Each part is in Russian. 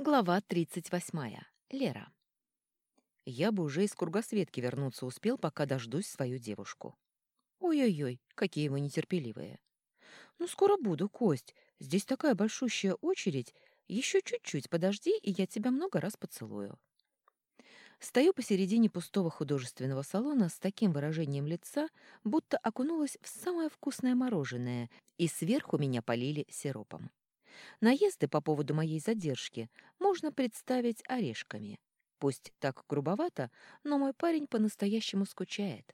Глава 38. Лера. Я бы уже из кругосветки вернуться успел, пока дождусь свою девушку. Ой-ой-ой, какие вы нетерпеливые. Ну, скоро буду, Кость. Здесь такая большущая очередь. Еще чуть-чуть подожди, и я тебя много раз поцелую. Стою посередине пустого художественного салона с таким выражением лица, будто окунулась в самое вкусное мороженое, и сверху меня полили сиропом. Наезды по поводу моей задержки можно представить орешками. Пусть так грубовато, но мой парень по-настоящему скучает.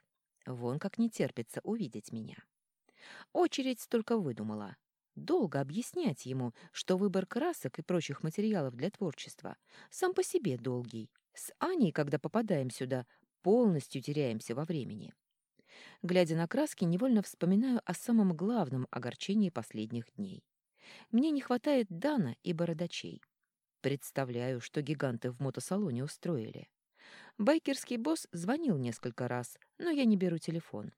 Вон как не терпится увидеть меня. Очередь только выдумала. Долго объяснять ему, что выбор красок и прочих материалов для творчества сам по себе долгий. С Аней, когда попадаем сюда, полностью теряемся во времени. Глядя на краски, невольно вспоминаю о самом главном огорчении последних дней. Мне не хватает Дана и бородачей. Представляю, что гиганты в мотосалоне устроили. Байкерский босс звонил несколько раз, но я не беру телефон.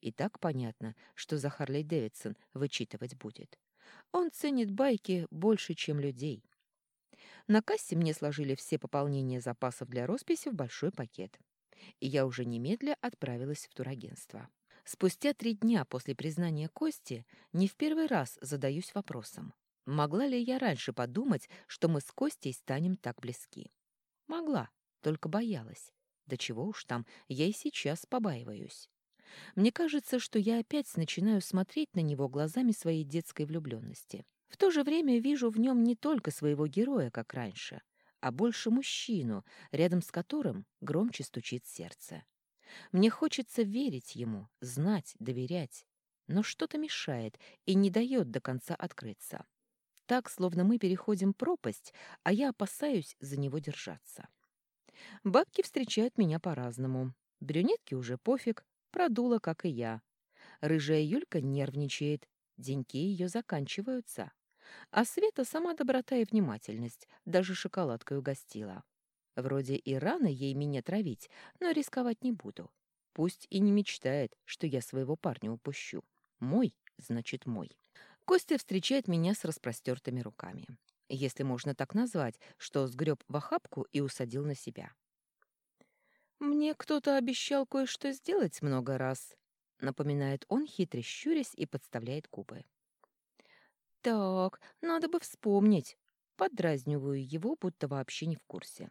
И так понятно, что за Харлей Дэвидсон вычитывать будет. Он ценит байки больше, чем людей. На кассе мне сложили все пополнения запасов для росписи в большой пакет. И я уже немедля отправилась в турагентство. Спустя три дня после признания Кости не в первый раз задаюсь вопросом, могла ли я раньше подумать, что мы с Костей станем так близки? Могла, только боялась. Да чего уж там, я и сейчас побаиваюсь. Мне кажется, что я опять начинаю смотреть на него глазами своей детской влюбленности. В то же время вижу в нем не только своего героя, как раньше, а больше мужчину, рядом с которым громче стучит сердце. Мне хочется верить ему, знать, доверять, но что-то мешает и не дает до конца открыться. Так, словно мы переходим пропасть, а я опасаюсь за него держаться. Бабки встречают меня по-разному. Брюнетки уже пофиг, продула, как и я. Рыжая Юлька нервничает, деньки ее заканчиваются. А Света сама доброта и внимательность, даже шоколадкой угостила. Вроде и рано ей меня травить, но рисковать не буду. Пусть и не мечтает, что я своего парня упущу. Мой, значит мой. Костя встречает меня с распростертыми руками. Если можно так назвать, что сгреб в охапку и усадил на себя. «Мне кто-то обещал кое-что сделать много раз», — напоминает он, хитро щурясь и подставляет кубы. «Так, надо бы вспомнить». Подразниваю его, будто вообще не в курсе.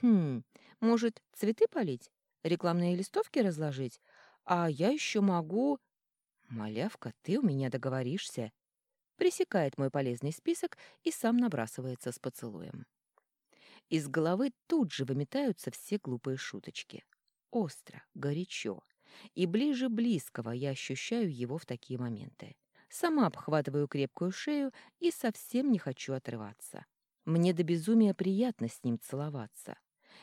Хм, может, цветы полить? Рекламные листовки разложить? А я еще могу... Малявка, ты у меня договоришься. Пресекает мой полезный список и сам набрасывается с поцелуем. Из головы тут же выметаются все глупые шуточки. Остро, горячо. И ближе близкого я ощущаю его в такие моменты. Сама обхватываю крепкую шею и совсем не хочу отрываться. Мне до безумия приятно с ним целоваться.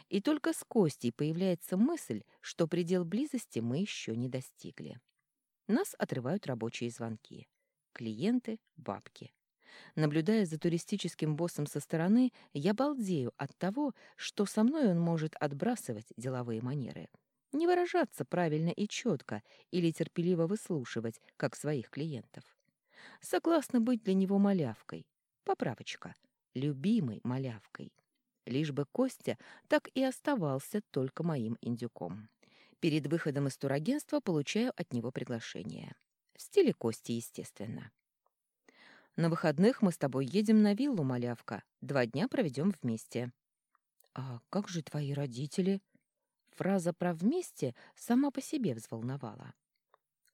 И только с Костей появляется мысль, что предел близости мы еще не достигли. Нас отрывают рабочие звонки. Клиенты, бабки. Наблюдая за туристическим боссом со стороны, я балдею от того, что со мной он может отбрасывать деловые манеры. Не выражаться правильно и четко или терпеливо выслушивать, как своих клиентов. Согласна быть для него малявкой. Поправочка. Любимой малявкой лишь бы Костя так и оставался только моим индюком. Перед выходом из турагентства получаю от него приглашение. В стиле Кости, естественно. На выходных мы с тобой едем на виллу, малявка. Два дня проведем вместе. А как же твои родители? Фраза про «вместе» сама по себе взволновала.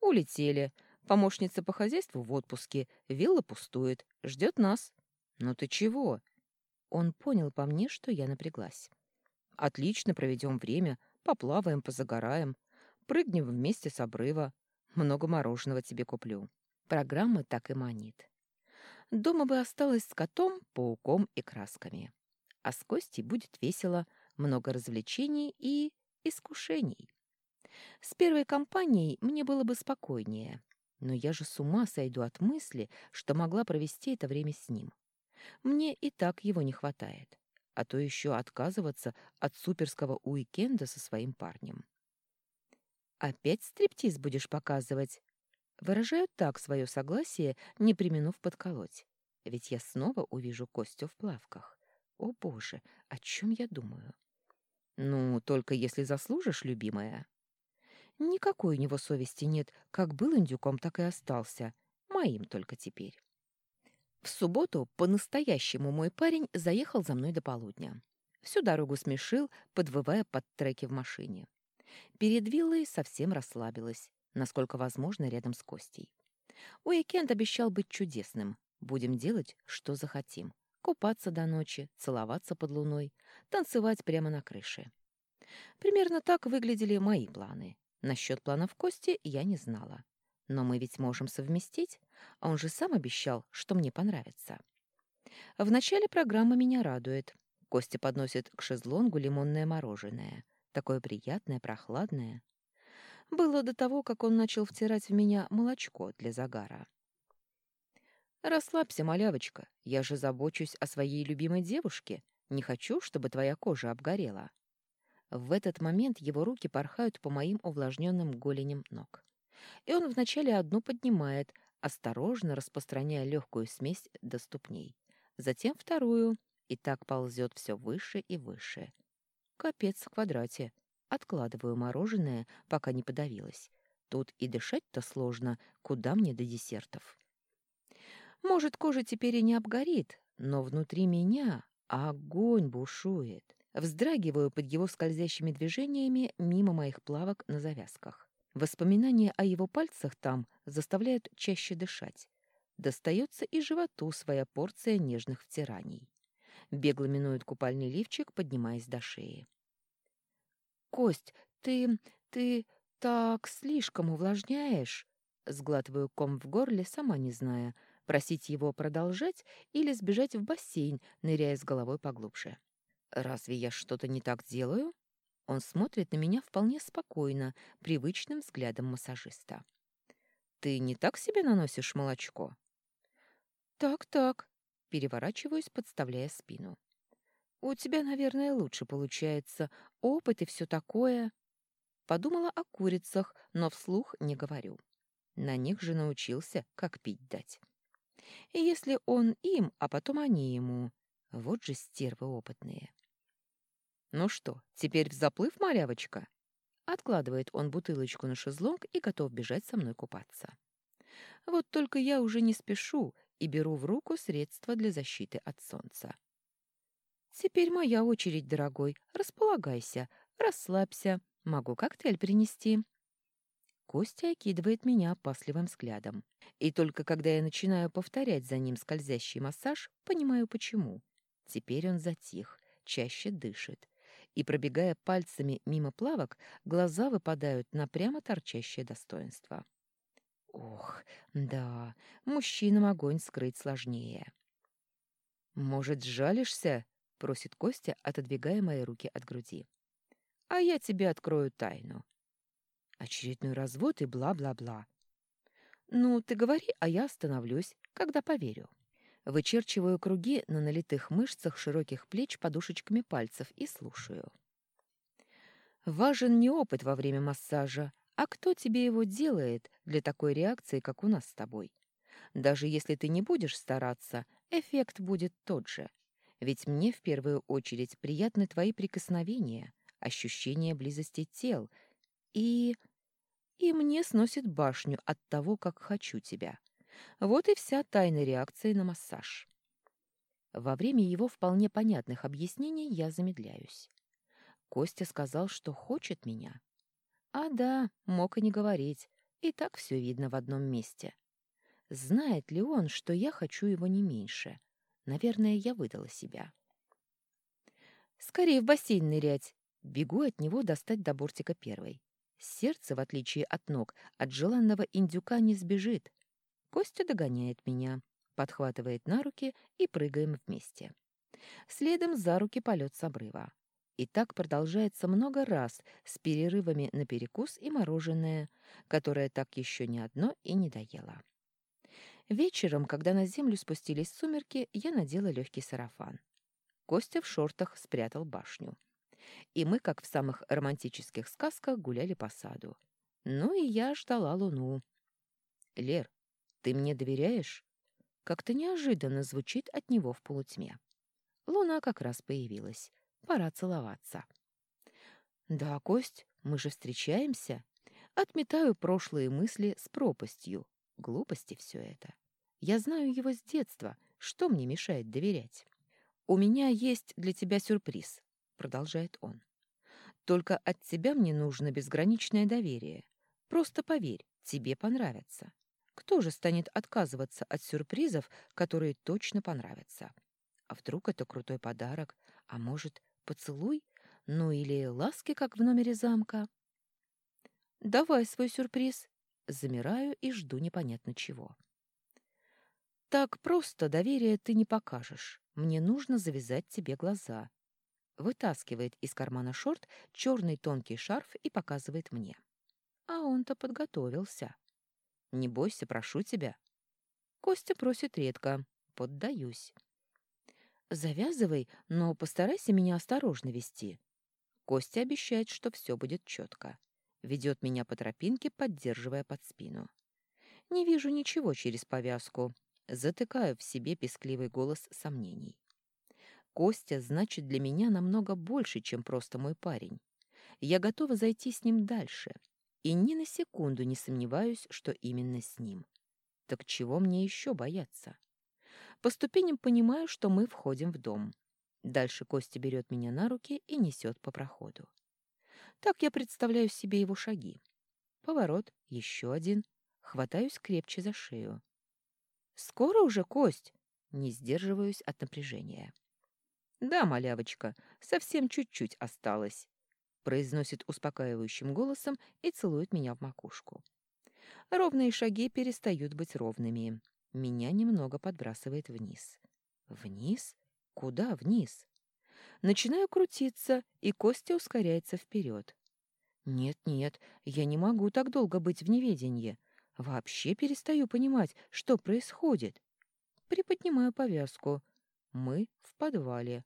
Улетели. Помощница по хозяйству в отпуске. Вилла пустует. Ждет нас. Ну ты чего? Он понял по мне, что я напряглась. «Отлично проведем время, поплаваем, позагораем, прыгнем вместе с обрыва. Много мороженого тебе куплю». Программа так и манит. Дома бы осталась с котом, пауком и красками. А с Костей будет весело, много развлечений и искушений. С первой компанией мне было бы спокойнее, но я же с ума сойду от мысли, что могла провести это время с ним. Мне и так его не хватает. А то еще отказываться от суперского уикенда со своим парнем. «Опять стриптиз будешь показывать?» Выражаю так свое согласие, не применув подколоть. Ведь я снова увижу Костю в плавках. О, боже, о чем я думаю? Ну, только если заслужишь, любимая. Никакой у него совести нет, как был индюком, так и остался. Моим только теперь. В субботу по-настоящему мой парень заехал за мной до полудня. Всю дорогу смешил, подвывая под треки в машине. Перед виллой совсем расслабилась, насколько возможно, рядом с Костей. Уикенд обещал быть чудесным. Будем делать, что захотим. Купаться до ночи, целоваться под луной, танцевать прямо на крыше. Примерно так выглядели мои планы. Насчет планов Кости я не знала. Но мы ведь можем совместить, а он же сам обещал, что мне понравится. В начале программы меня радует. Костя подносит к шезлонгу лимонное мороженое. Такое приятное, прохладное. Было до того, как он начал втирать в меня молочко для загара. «Расслабься, малявочка. Я же забочусь о своей любимой девушке. Не хочу, чтобы твоя кожа обгорела». В этот момент его руки порхают по моим увлажненным голеням ног. И он вначале одну поднимает, осторожно распространяя легкую смесь до ступней. Затем вторую, и так ползет все выше и выше. Капец в квадрате. Откладываю мороженое, пока не подавилась. Тут и дышать-то сложно, куда мне до десертов. Может, кожа теперь и не обгорит, но внутри меня огонь бушует. Вздрагиваю под его скользящими движениями мимо моих плавок на завязках. Воспоминания о его пальцах там заставляют чаще дышать. Достается и животу своя порция нежных втираний. Бегло минует купальный лифчик, поднимаясь до шеи. «Кость, ты... ты так слишком увлажняешь!» Сглатываю ком в горле, сама не зная, просить его продолжать или сбежать в бассейн, ныряя с головой поглубже. «Разве я что-то не так делаю?» Он смотрит на меня вполне спокойно, привычным взглядом массажиста. «Ты не так себе наносишь молочко?» «Так-так», — переворачиваюсь, подставляя спину. «У тебя, наверное, лучше получается. Опыт и все такое». Подумала о курицах, но вслух не говорю. На них же научился, как пить дать. И если он им, а потом они ему, вот же стервы опытные. «Ну что, теперь в заплыв, малявочка?» Откладывает он бутылочку на шезлонг и готов бежать со мной купаться. Вот только я уже не спешу и беру в руку средства для защиты от солнца. «Теперь моя очередь, дорогой. Располагайся, расслабься. Могу коктейль принести». Костя окидывает меня опасливым взглядом. И только когда я начинаю повторять за ним скользящий массаж, понимаю, почему. Теперь он затих, чаще дышит, и, пробегая пальцами мимо плавок, глаза выпадают на прямо торчащее достоинство. Ох, да, мужчинам огонь скрыть сложнее. «Может, сжалишься?» — просит Костя, отодвигая мои руки от груди. «А я тебе открою тайну». Очередной развод и бла-бла-бла. «Ну, ты говори, а я остановлюсь, когда поверю». Вычерчиваю круги на налитых мышцах широких плеч подушечками пальцев и слушаю. Важен не опыт во время массажа, а кто тебе его делает для такой реакции, как у нас с тобой. Даже если ты не будешь стараться, эффект будет тот же. Ведь мне в первую очередь приятны твои прикосновения, ощущение близости тел и... И мне сносит башню от того, как хочу тебя. Вот и вся тайна реакции на массаж. Во время его вполне понятных объяснений я замедляюсь. Костя сказал, что хочет меня. А да, мог и не говорить, и так все видно в одном месте. Знает ли он, что я хочу его не меньше? Наверное, я выдала себя. Скорее в бассейн нырять. Бегу от него достать до бортика первой. Сердце, в отличие от ног, от желанного индюка не сбежит. Костя догоняет меня, подхватывает на руки и прыгаем вместе. Следом за руки полет с обрыва. И так продолжается много раз с перерывами на перекус и мороженое, которое так еще ни одно и не доело. Вечером, когда на землю спустились сумерки, я надела легкий сарафан. Костя в шортах спрятал башню. И мы, как в самых романтических сказках, гуляли по саду. Ну и я ждала луну. «Лер, ты мне доверяешь?» Как-то неожиданно звучит от него в полутьме. Луна как раз появилась. Пора целоваться. Да, Кость, мы же встречаемся. Отметаю прошлые мысли с пропастью. Глупости все это. Я знаю его с детства. Что мне мешает доверять? «У меня есть для тебя сюрприз», — продолжает он. «Только от тебя мне нужно безграничное доверие. Просто поверь, тебе понравится. Кто же станет отказываться от сюрпризов, которые точно понравятся? А вдруг это крутой подарок? А может, поцелуй? Ну или ласки, как в номере замка?» «Давай свой сюрприз». Замираю и жду непонятно чего. «Так просто доверие ты не покажешь. Мне нужно завязать тебе глаза». Вытаскивает из кармана шорт черный тонкий шарф и показывает мне. А он-то подготовился. «Не бойся, прошу тебя». Костя просит редко. Поддаюсь. «Завязывай, но постарайся меня осторожно вести». Костя обещает, что все будет четко. Ведет меня по тропинке, поддерживая под спину. Не вижу ничего через повязку. Затыкаю в себе пескливый голос сомнений. Костя значит для меня намного больше, чем просто мой парень. Я готова зайти с ним дальше. И ни на секунду не сомневаюсь, что именно с ним. Так чего мне еще бояться? По ступеням понимаю, что мы входим в дом. Дальше Костя берет меня на руки и несет по проходу. Так я представляю себе его шаги. Поворот, еще один. Хватаюсь крепче за шею. «Скоро уже, Кость?» Не сдерживаюсь от напряжения. «Да, малявочка, совсем чуть-чуть осталось», произносит успокаивающим голосом и целует меня в макушку. Ровные шаги перестают быть ровными. Меня немного подбрасывает вниз. Вниз? Куда вниз? Начинаю крутиться, и Костя ускоряется вперед. Нет-нет, я не могу так долго быть в неведении. Вообще перестаю понимать, что происходит. Приподнимаю повязку. Мы в подвале.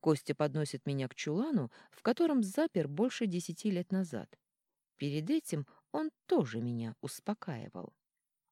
Костя подносит меня к чулану, в котором запер больше десяти лет назад. Перед этим он тоже меня успокаивал.